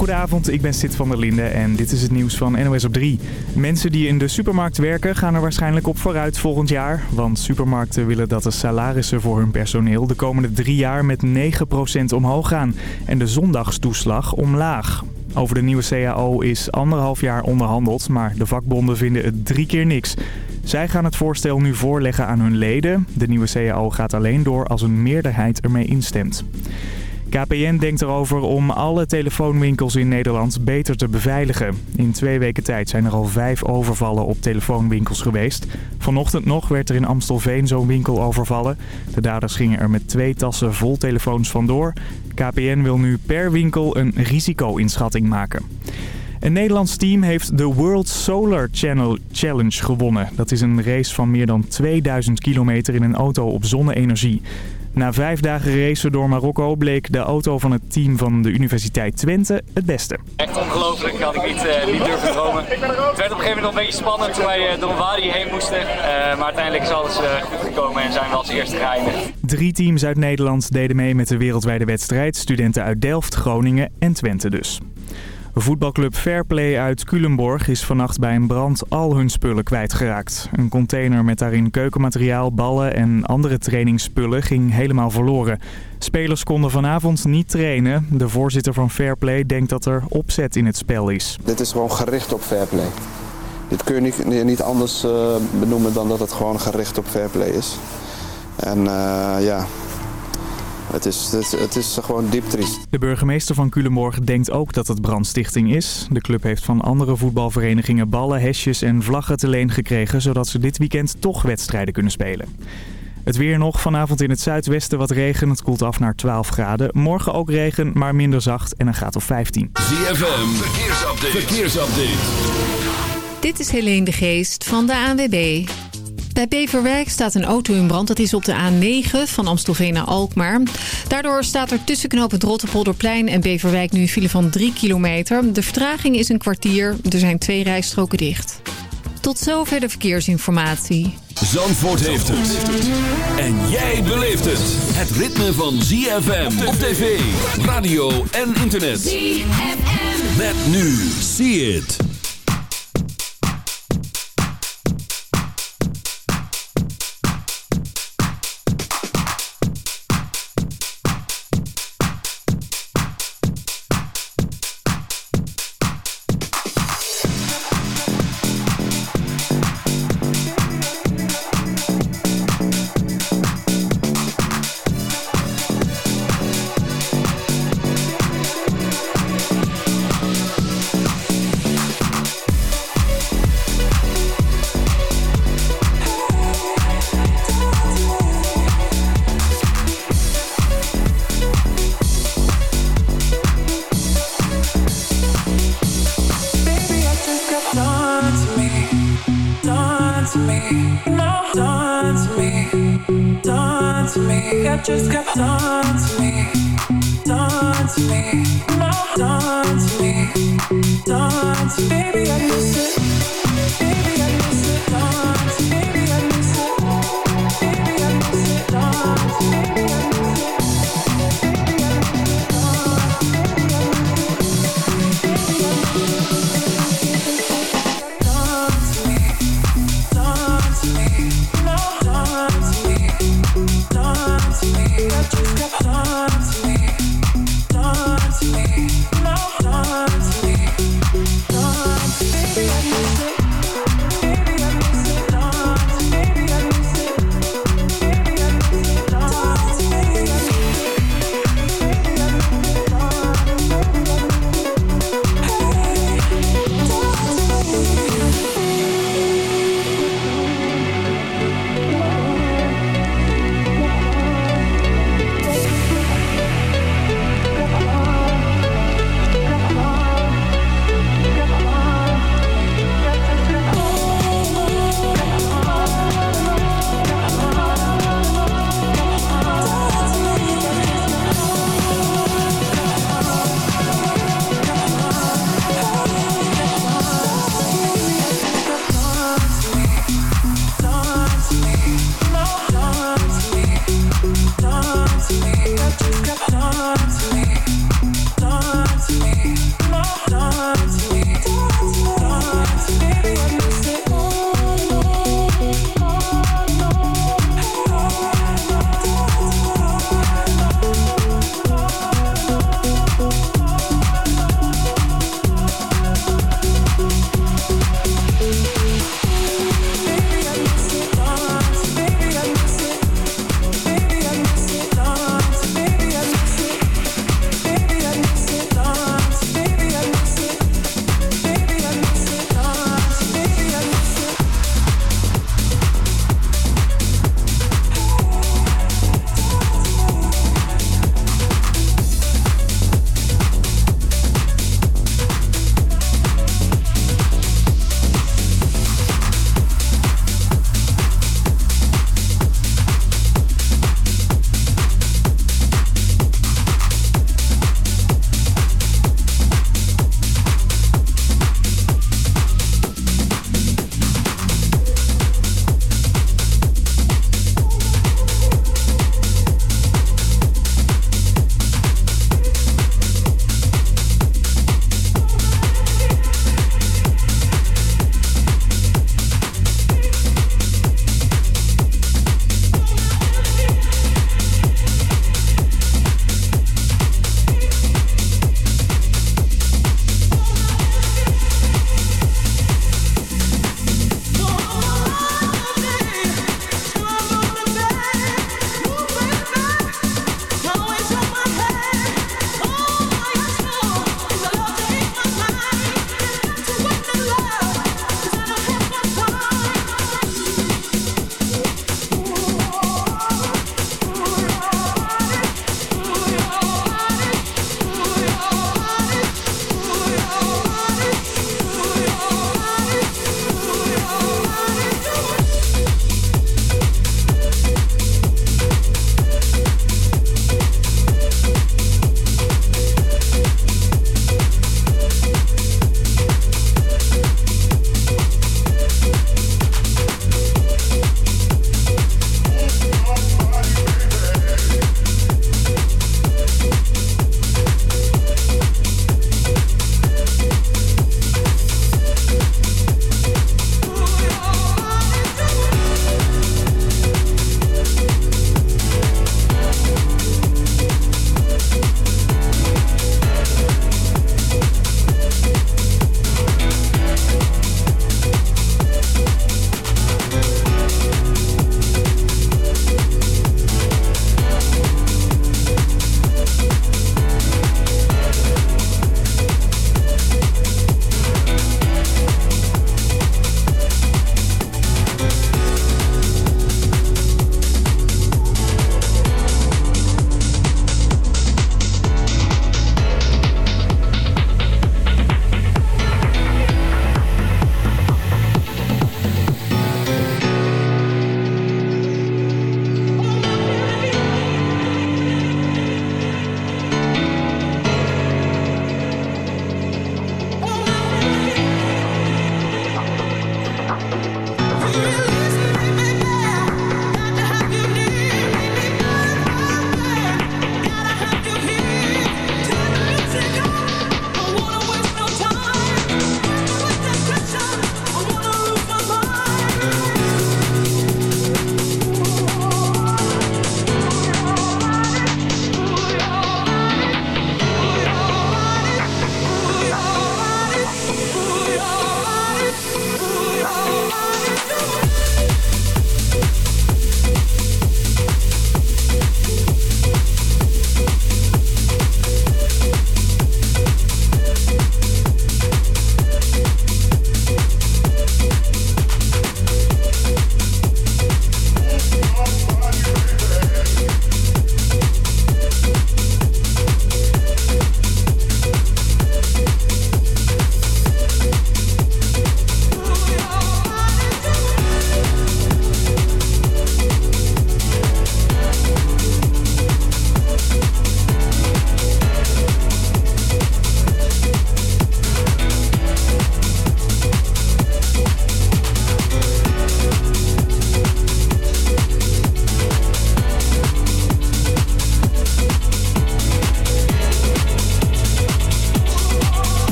Goedenavond, ik ben Sid van der Linde en dit is het nieuws van NOS op 3. Mensen die in de supermarkt werken gaan er waarschijnlijk op vooruit volgend jaar. Want supermarkten willen dat de salarissen voor hun personeel de komende drie jaar met 9% omhoog gaan. En de zondagstoeslag omlaag. Over de nieuwe CAO is anderhalf jaar onderhandeld, maar de vakbonden vinden het drie keer niks. Zij gaan het voorstel nu voorleggen aan hun leden. De nieuwe CAO gaat alleen door als een meerderheid ermee instemt. KPN denkt erover om alle telefoonwinkels in Nederland beter te beveiligen. In twee weken tijd zijn er al vijf overvallen op telefoonwinkels geweest. Vanochtend nog werd er in Amstelveen zo'n winkel overvallen. De daders gingen er met twee tassen vol telefoons vandoor. KPN wil nu per winkel een risico-inschatting maken. Een Nederlands team heeft de World Solar Channel Challenge gewonnen. Dat is een race van meer dan 2000 kilometer in een auto op zonne-energie. Na vijf dagen racen door Marokko bleek de auto van het team van de Universiteit Twente het beste. Echt ongelooflijk, had ik niet, uh, niet durven dromen. Het werd op een gegeven moment nog een beetje spannend toen wij uh, door een wadi heen moesten. Uh, maar uiteindelijk is alles goed gekomen en zijn we als eerste geëindigd. Drie teams uit Nederland deden mee met de wereldwijde wedstrijd. Studenten uit Delft, Groningen en Twente dus. Voetbalclub Fairplay uit Culemborg is vannacht bij een brand al hun spullen kwijtgeraakt. Een container met daarin keukenmateriaal, ballen en andere trainingsspullen ging helemaal verloren. Spelers konden vanavond niet trainen. De voorzitter van Fairplay denkt dat er opzet in het spel is. Dit is gewoon gericht op Fairplay. Dit kun je niet, anders uh, benoemen dan dat het gewoon gericht op Fairplay is. En uh, ja, het is, het, het is gewoon diep triest. De burgemeester van Culemborg denkt ook dat het brandstichting is. De club heeft van andere voetbalverenigingen ballen, hesjes en vlaggen te leen gekregen... zodat ze dit weekend toch wedstrijden kunnen spelen. Het weer nog. Vanavond in het zuidwesten wat regen. Het koelt af naar 12 graden. Morgen ook regen, maar minder zacht en een graad of 15. ZFM, verkeersupdate. verkeersupdate. Dit is Helene de Geest van de ANWB. Bij Beverwijk staat een auto in brand. Dat is op de A9 van Amstelveen naar Alkmaar. Daardoor staat er tussen knooppunt Rotterpolderplein en Beverwijk nu een file van 3 kilometer. De vertraging is een kwartier. Er zijn twee rijstroken dicht. Tot zover de verkeersinformatie. Zandvoort heeft het. En jij beleeft het. Het ritme van ZFM op tv, radio en internet. ZFM. Met nu. See it. Just got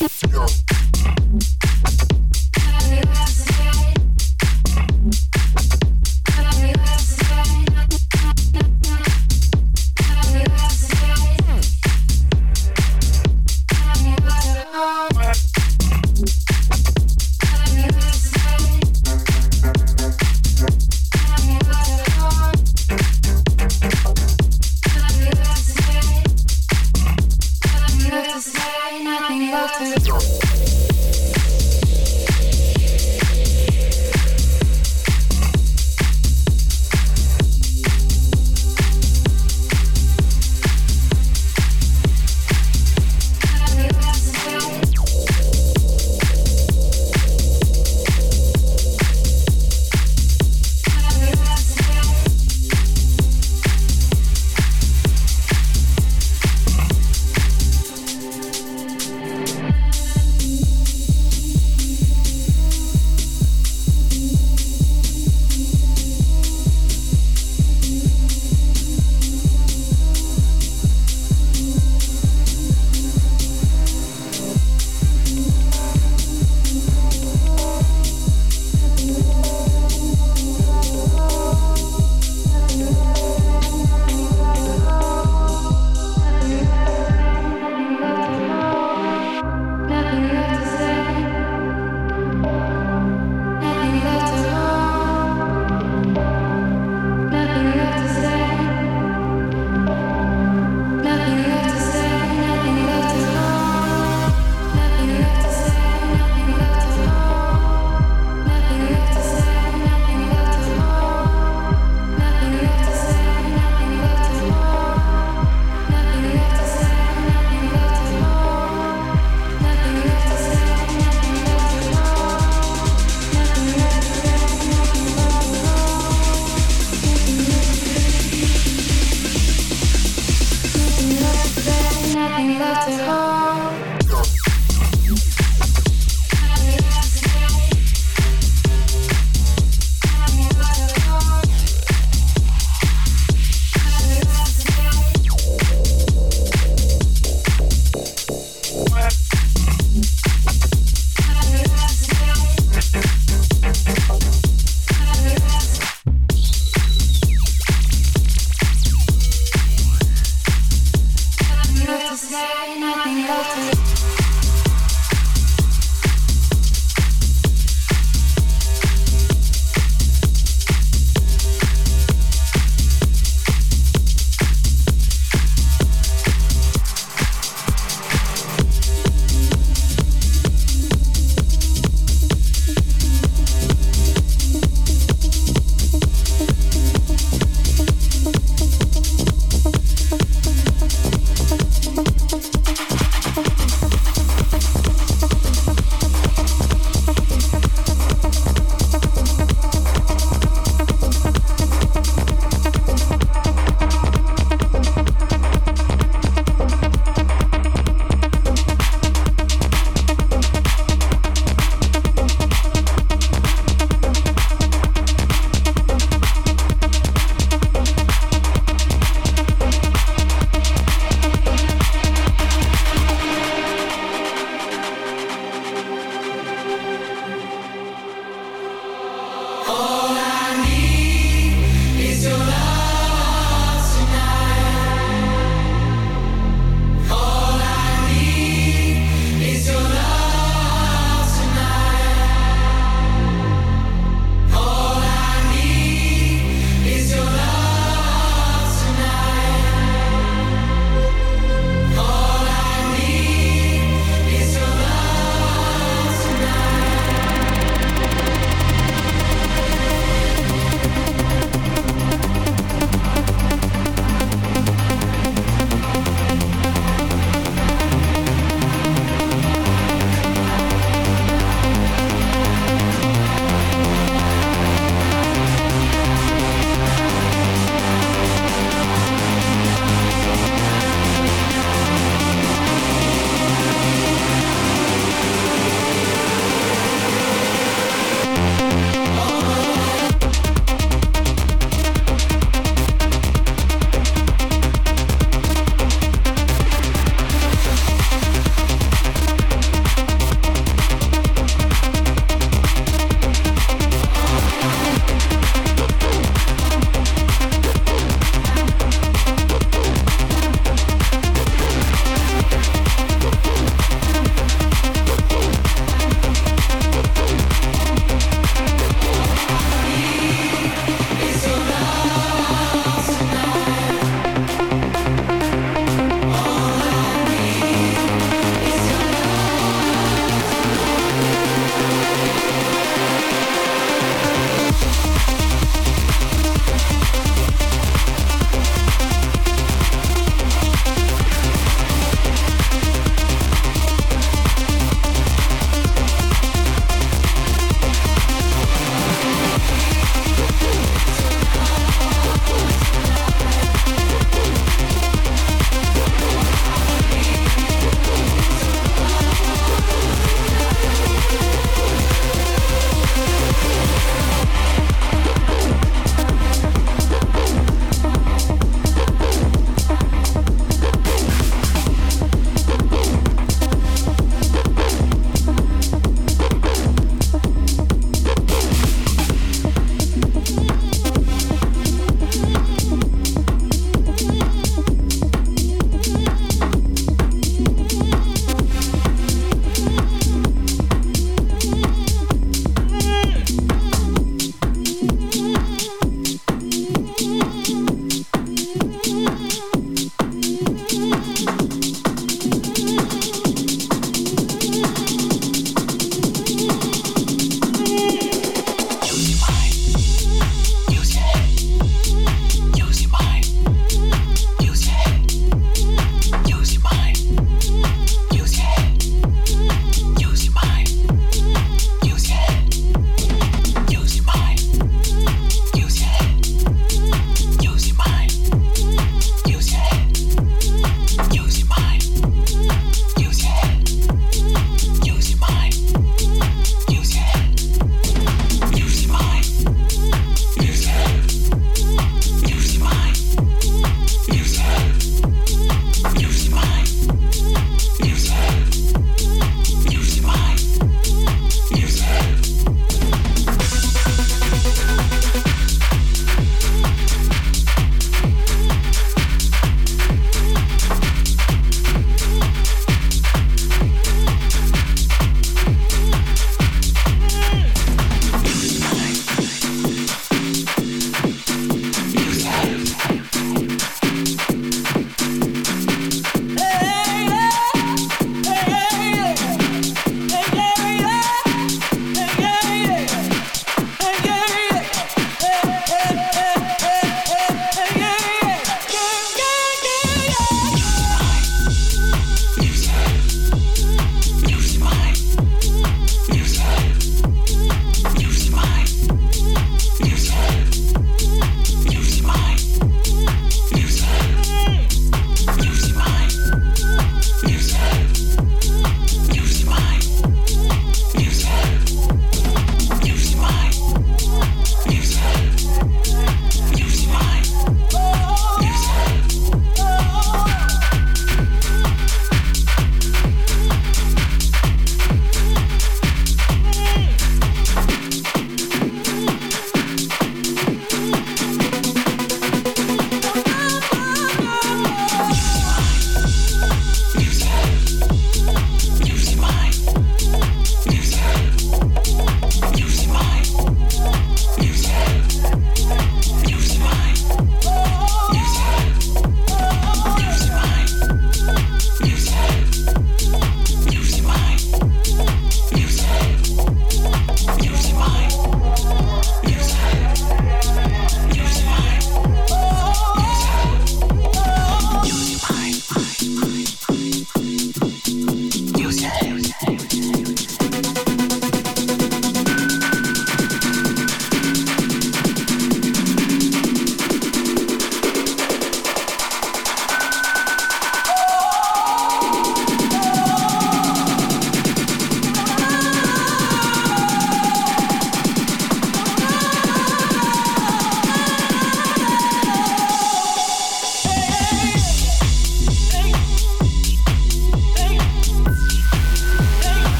Yeah.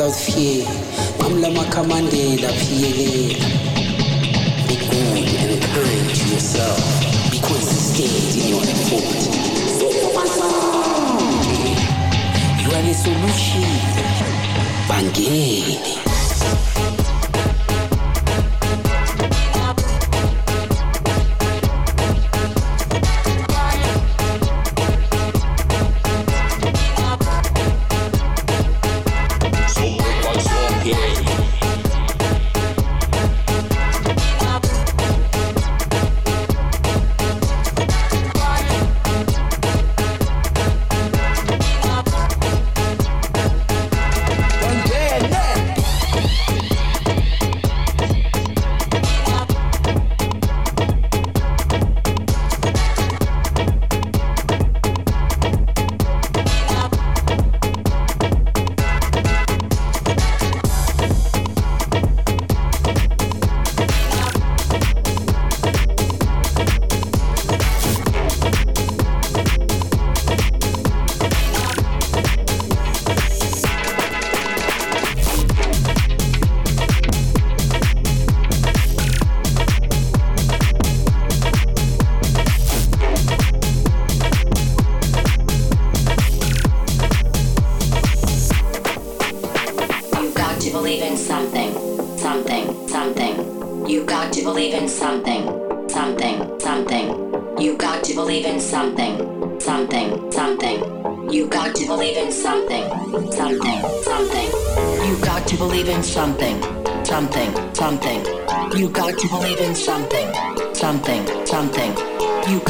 uzawusifiela bamla makhamandela phiyelela be good and kind to yourself be consistent in your effort you are the solution. Bangeni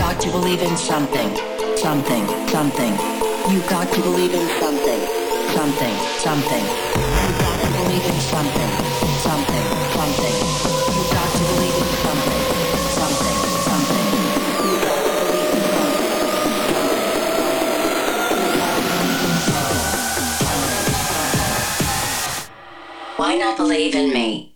got to believe in something, something, something. You got to believe in something, something, something. You got to believe in something, something, something. You got to believe in something, something, something. You got to believe in something. Why not believe in me?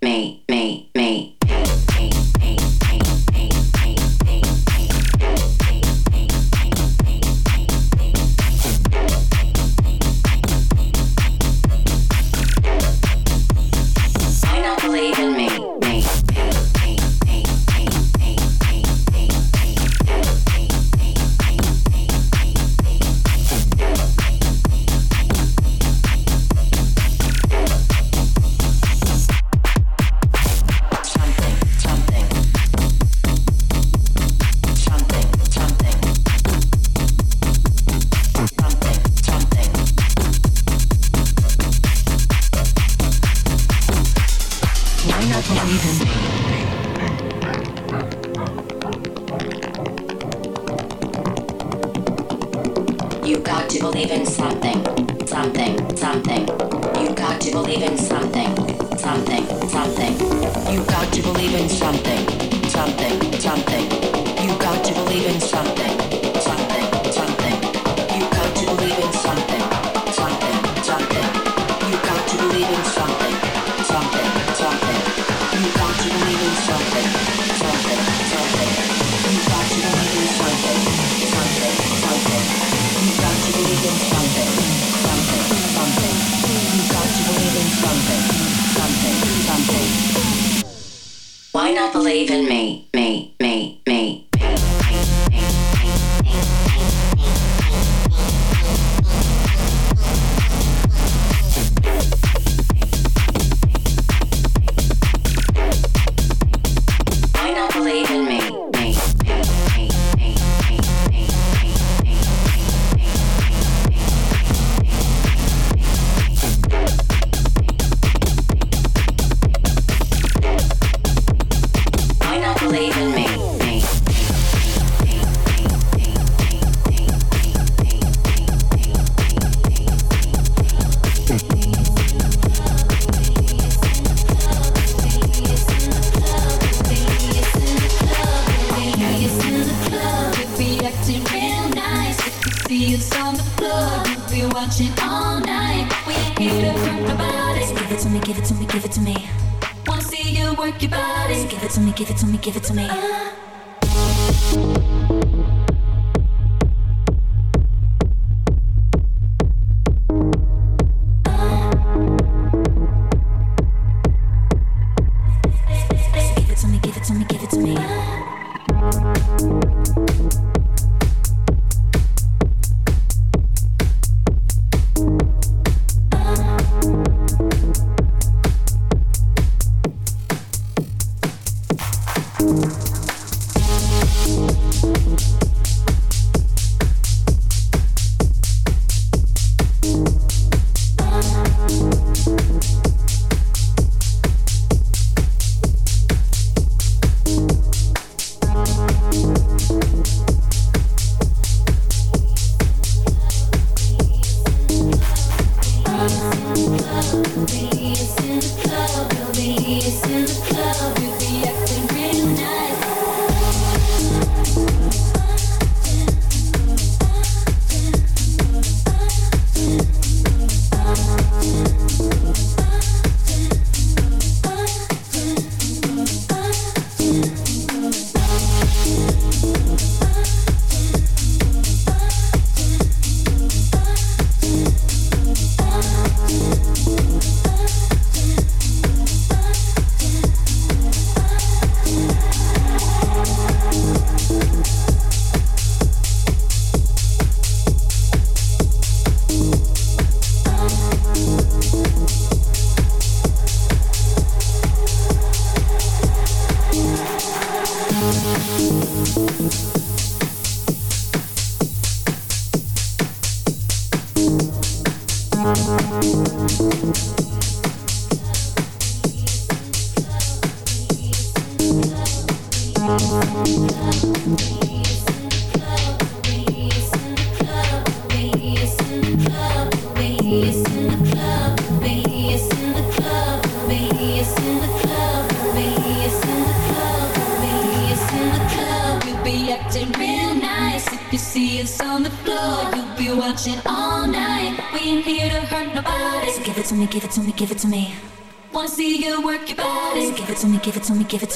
Not believe in me? Me.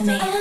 Me,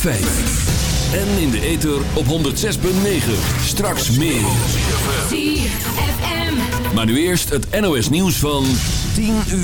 En in de ether op 106.9. Straks meer. Maar nu eerst het NOS nieuws van 10 uur.